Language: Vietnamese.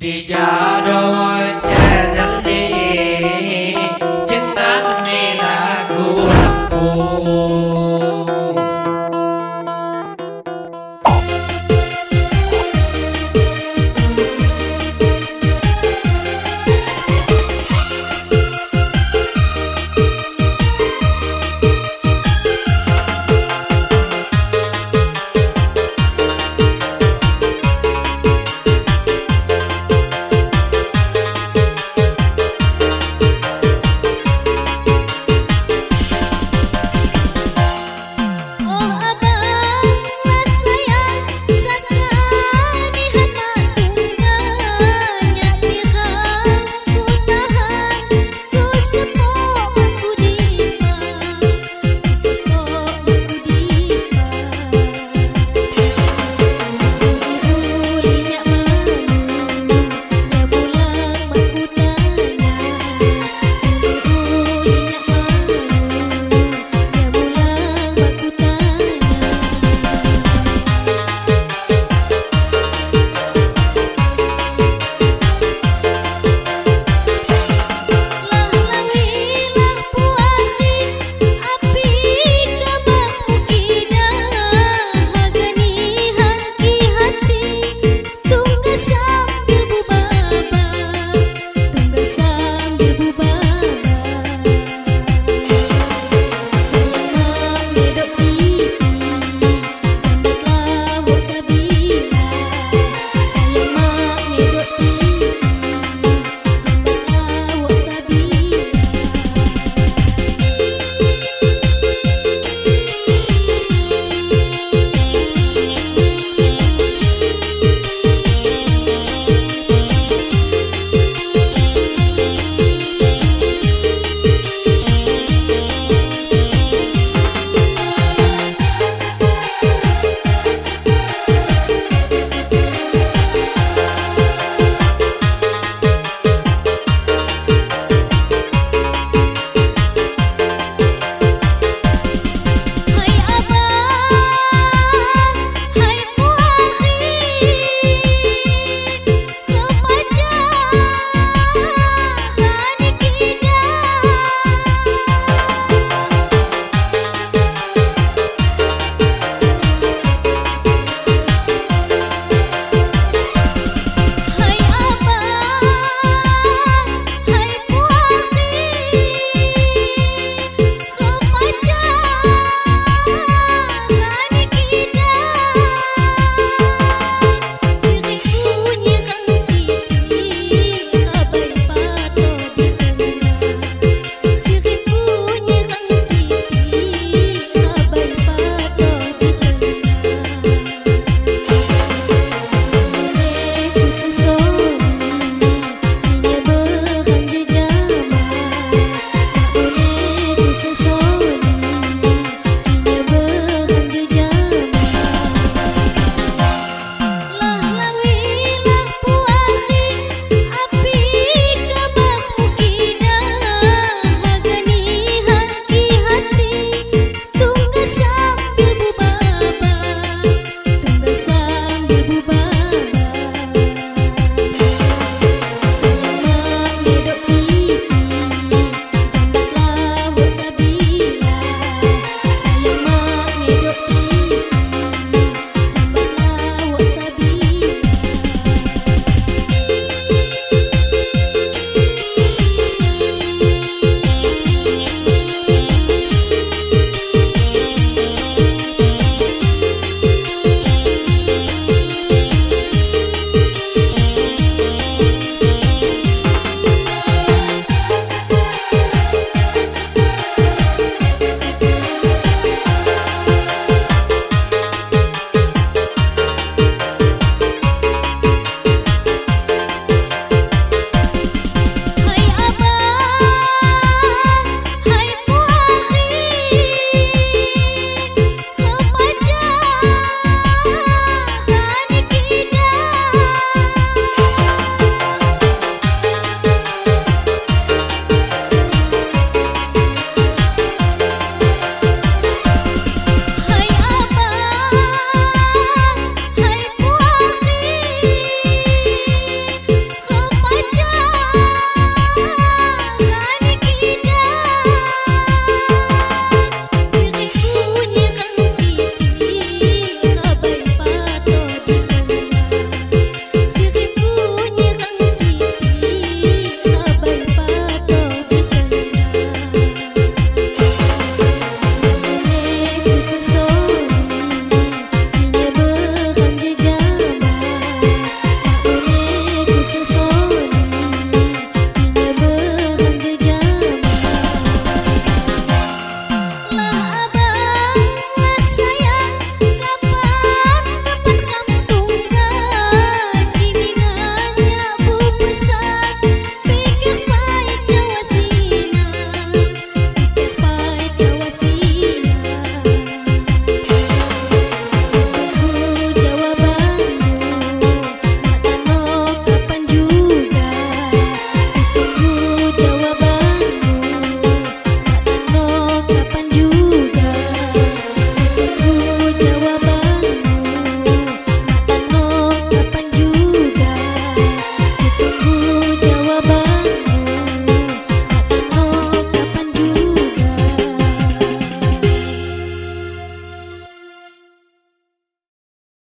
đi cha đôi